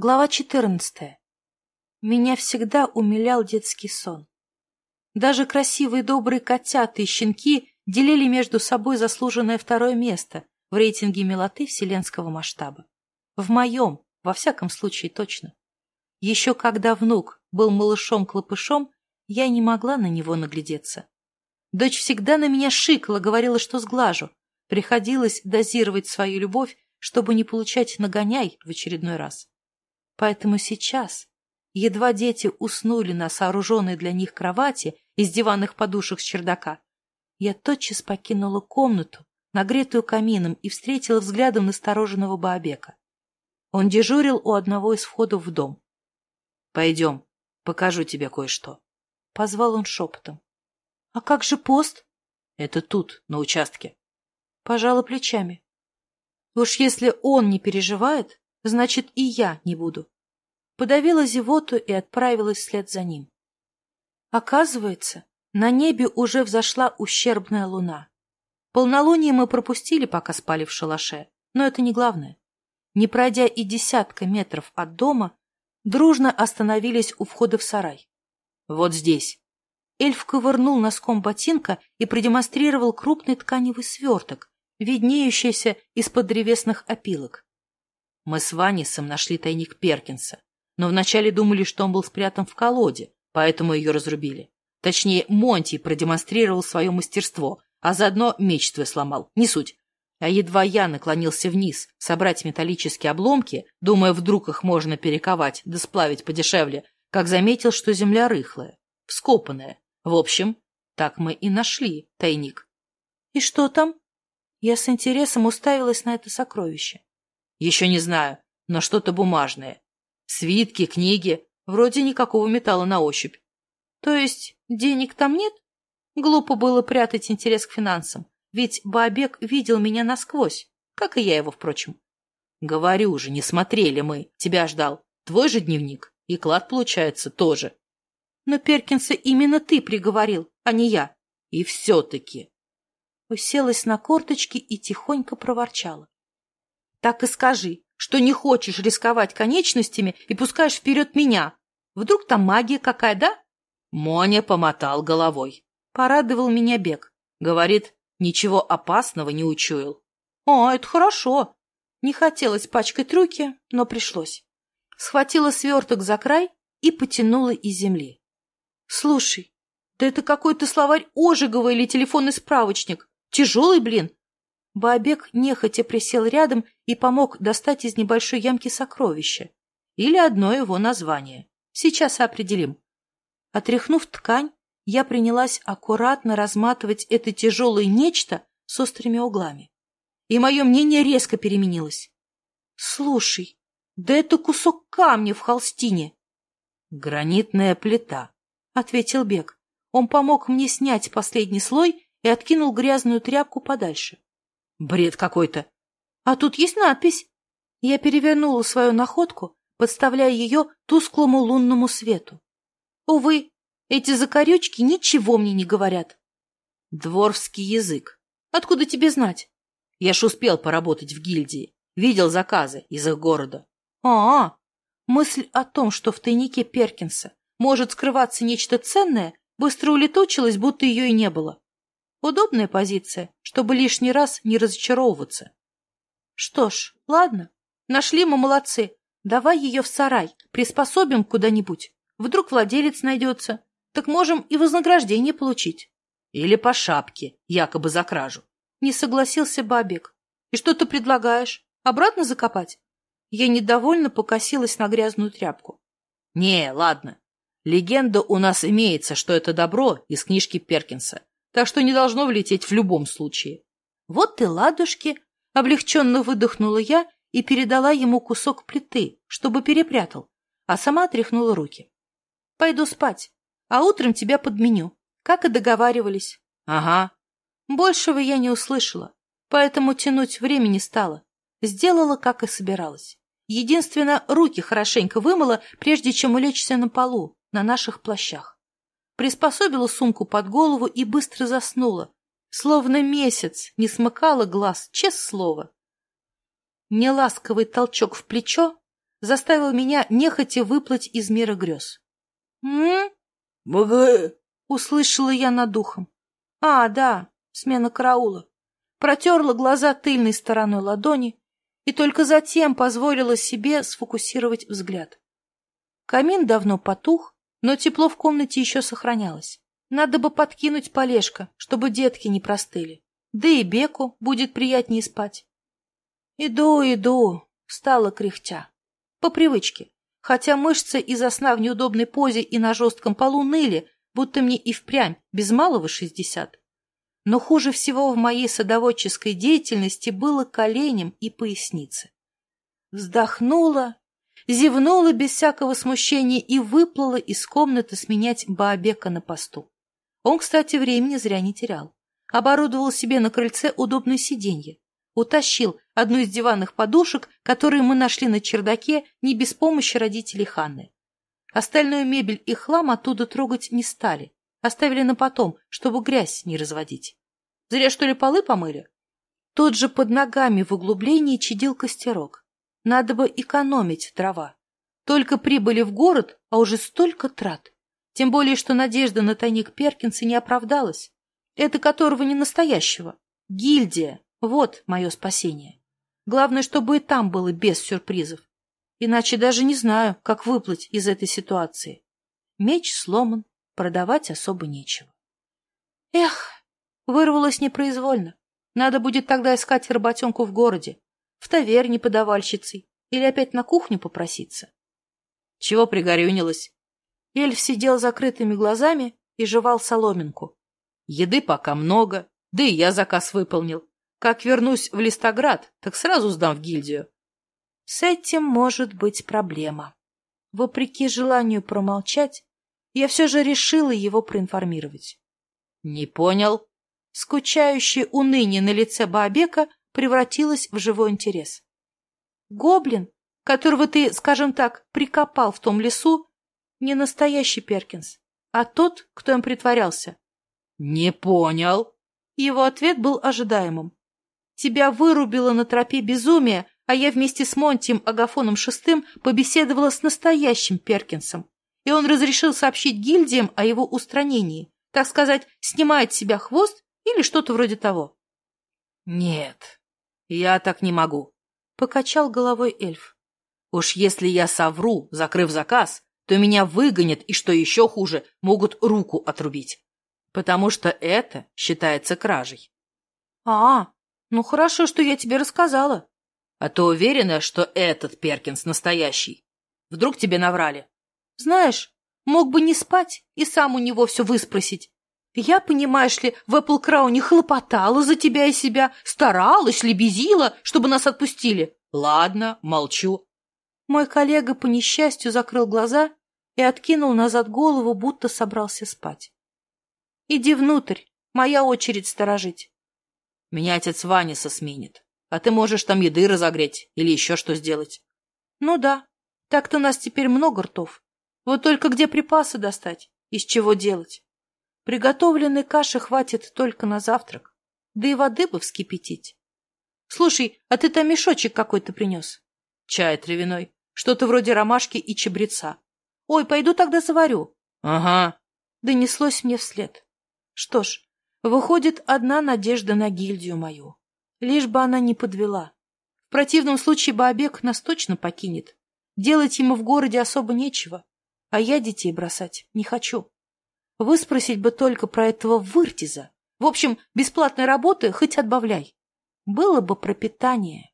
Глава 14. Меня всегда умилял детский сон. Даже красивые добрые котята и щенки делили между собой заслуженное второе место в рейтинге милоты вселенского масштаба. В моем, во всяком случае, точно. Еще когда внук был малышом-клопышом, я не могла на него наглядеться. Дочь всегда на меня шикала, говорила, что сглажу. Приходилось дозировать свою любовь, чтобы не получать нагоняй в очередной раз поэтому сейчас, едва дети уснули на сооруженной для них кровати из диванных подушек с чердака, я тотчас покинула комнату, нагретую камином, и встретила взглядом настороженного Баобека. Он дежурил у одного из входов в дом. — Пойдем, покажу тебе кое-что. Позвал он шепотом. — А как же пост? — Это тут, на участке. Пожала плечами. Уж если он не переживает, значит, и я не буду. Подавила зевоту и отправилась вслед за ним. Оказывается, на небе уже взошла ущербная луна. Полнолуние мы пропустили, пока спали в шалаше, но это не главное. Не пройдя и десятка метров от дома, дружно остановились у входа в сарай. «Вот здесь». Эльф ковырнул носком ботинка и продемонстрировал крупный тканевый сверток, виднеющийся из-под древесных опилок. Мы с Ванисом нашли тайник Перкинса, но вначале думали, что он был спрятан в колоде, поэтому ее разрубили. Точнее, Монти продемонстрировал свое мастерство, а заодно меч твой сломал. Не суть. А едва я наклонился вниз, собрать металлические обломки, думая, вдруг их можно перековать, да сплавить подешевле, как заметил, что земля рыхлая, вскопанная. В общем, так мы и нашли тайник. И что там? Я с интересом уставилась на это сокровище. Еще не знаю, но что-то бумажное. Свитки, книги, вроде никакого металла на ощупь. То есть денег там нет? Глупо было прятать интерес к финансам, ведь Бабек видел меня насквозь, как и я его, впрочем. Говорю же, не смотрели мы, тебя ждал. Твой же дневник, и клад, получается, тоже. Но Перкинса именно ты приговорил, а не я. И все-таки. Уселась на корточки и тихонько проворчала. Так и скажи, что не хочешь рисковать конечностями и пускаешь вперед меня. Вдруг там магия какая, да? Моня помотал головой. Порадовал меня бег. Говорит, ничего опасного не учуял. О, это хорошо. Не хотелось пачкать руки, но пришлось. Схватила сверток за край и потянула из земли. Слушай, да это какой-то словарь Ожегова или телефонный справочник. Тяжелый, блин. бабек нехотя присел рядом и помог достать из небольшой ямки сокровище или одно его название. Сейчас определим. Отряхнув ткань, я принялась аккуратно разматывать это тяжелое нечто с острыми углами. И мое мнение резко переменилось. «Слушай, да это кусок камня в холстине!» «Гранитная плита», — ответил Бек. Он помог мне снять последний слой и откинул грязную тряпку подальше бред какой-то. А тут есть надпись. Я перевернула свою находку, подставляя ее тусклому лунному свету. Увы, эти закорючки ничего мне не говорят. Дворфский язык. Откуда тебе знать? Я ж успел поработать в гильдии. Видел заказы из их города. А, -а, а Мысль о том, что в тайнике Перкинса может скрываться нечто ценное, быстро улетучилась, будто ее и не было. Удобная позиция, чтобы лишний раз не разочаровываться. Что ж, ладно, нашли мы молодцы. Давай ее в сарай, приспособим куда-нибудь. Вдруг владелец найдется. Так можем и вознаграждение получить. Или по шапке, якобы за кражу. Не согласился Бабик. И что ты предлагаешь? Обратно закопать? Я недовольно покосилась на грязную тряпку. Не, ладно. Легенда у нас имеется, что это добро из книжки Перкинса так что не должно влететь в любом случае. Вот ты, ладушки, облегченно выдохнула я и передала ему кусок плиты, чтобы перепрятал, а сама отряхнула руки. Пойду спать, а утром тебя подменю, как и договаривались. Ага. Большего я не услышала, поэтому тянуть времени стало. Сделала, как и собиралась. Единственно, руки хорошенько вымыла, прежде чем улечься на полу, на наших плащах. приспособила сумку под голову и быстро заснула, словно месяц не смыкала глаз, честное слово. Неласковый толчок в плечо, заставил меня нехотя выплыть из мира грез. «М? МГ!» — услышала я над духом. «А, да, смена караула». Протерла глаза тыльной стороной ладони и только затем позволила себе сфокусировать взгляд. Камин давно потух, но тепло в комнате еще сохранялось. Надо бы подкинуть полежка, чтобы детки не простыли. Да и Беку будет приятнее спать. Иду, иду, встала кряхтя. По привычке. Хотя мышцы из-за сна в неудобной позе и на жестком полу ныли, будто мне и впрямь без малого шестьдесят. Но хуже всего в моей садоводческой деятельности было коленем и пояснице. Вздохнула, зевнула без всякого смущения и выплыла из комнаты сменять Баобека на посту. Он, кстати, времени зря не терял. Оборудовал себе на крыльце удобное сиденье. Утащил одну из диванных подушек, которые мы нашли на чердаке не без помощи родителей Ханны. Остальную мебель и хлам оттуда трогать не стали. Оставили на потом, чтобы грязь не разводить. Зря, что ли, полы помыли? Тот же под ногами в углублении чадил костерок. Надо бы экономить дрова. Только прибыли в город, а уже столько трат. Тем более, что надежда на тайник Перкинса не оправдалась. Это которого не настоящего. Гильдия. Вот мое спасение. Главное, чтобы и там было без сюрпризов. Иначе даже не знаю, как выплыть из этой ситуации. Меч сломан, продавать особо нечего. Эх, вырвалось непроизвольно. Надо будет тогда искать работенку в городе, в таверне подавальщицей или опять на кухню попроситься. Чего пригорюнилась? Эльф сидел закрытыми глазами и жевал соломинку. Еды пока много, да и я заказ выполнил. Как вернусь в Листоград, так сразу сдам в гильдию. С этим может быть проблема. Вопреки желанию промолчать, я все же решила его проинформировать. — Не понял. Скучающее уныние на лице Бабека превратилась в живой интерес. Гоблин, которого ты, скажем так, прикопал в том лесу, не настоящий Перкинс, а тот, кто им притворялся. «Не понял». Его ответ был ожидаемым. «Тебя вырубило на тропе безумия, а я вместе с Монтием Агафоном шестым побеседовала с настоящим Перкинсом, и он разрешил сообщить гильдиям о его устранении, так сказать, снимает с себя хвост или что-то вроде того». «Нет, я так не могу, — покачал головой эльф. — Уж если я совру, закрыв заказ, то меня выгонят и, что еще хуже, могут руку отрубить. Потому что это считается кражей. — А, ну хорошо, что я тебе рассказала. А то уверена, что этот Перкинс настоящий. Вдруг тебе наврали? Знаешь, мог бы не спать и сам у него все выспросить. Я понимаешь ли, в Apple хлопотала за тебя и себя, старалась, лебезила, чтобы нас отпустили. Ладно, молчу. Мой коллега по несчастью закрыл глаза и откинул назад голову, будто собрался спать. Иди внутрь, моя очередь сторожить. Меня отец Ваниса сменит, а ты можешь там еды разогреть или еще что сделать. Ну да, так-то нас теперь много ртов. Вот только где припасы достать, из чего делать? Приготовленной каши хватит только на завтрак, да и воды бы вскипятить. Слушай, а ты там мешочек какой-то принес? Чай травяной, что-то вроде ромашки и чебреца. Ой, пойду тогда заварю. Ага. Донеслось мне вслед. Что ж, выходит одна надежда на гильдию мою. Лишь бы она не подвела. В противном случае Баобек нас точно покинет. Делать ему в городе особо нечего, а я детей бросать не хочу. Выспросить бы только про этого выртиза. В общем, бесплатной работы хоть отбавляй. Было бы пропитание.